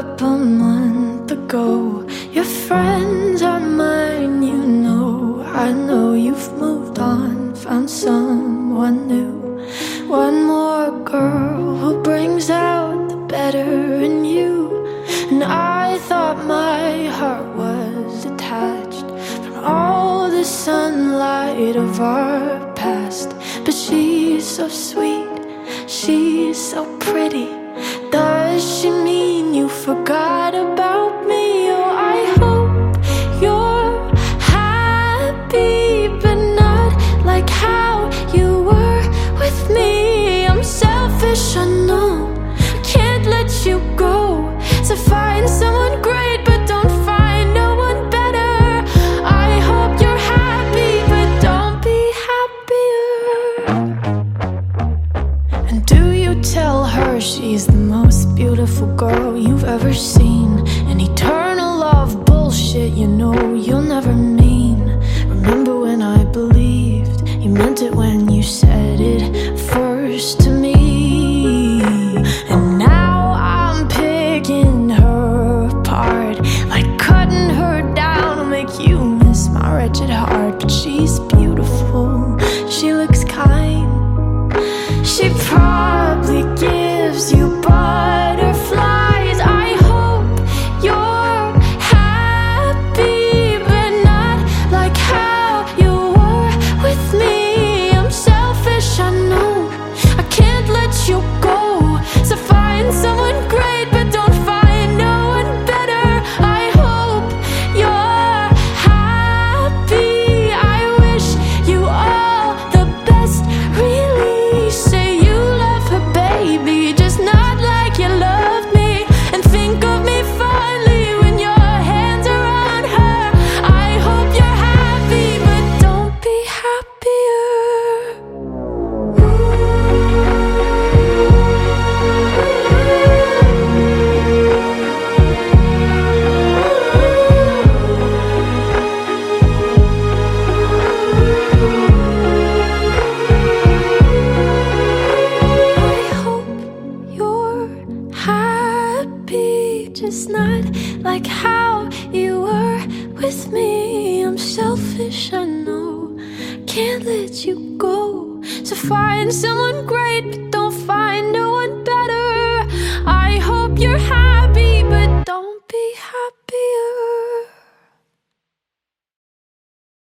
up a month ago. Your friends are mine, you know. I know you've moved on, found someone new. One more girl who brings out the better in you. And I thought my heart was attached from all the sunlight of our past. But she's so sweet, she's so pretty. Does she mean? Forgot about she's the most beautiful girl you've ever seen? An eternal love bullshit, you know you'll never mean. You butterflies. Just not like how you were with me. I'm selfish, I know. Can't let you go. So find someone great, but don't find no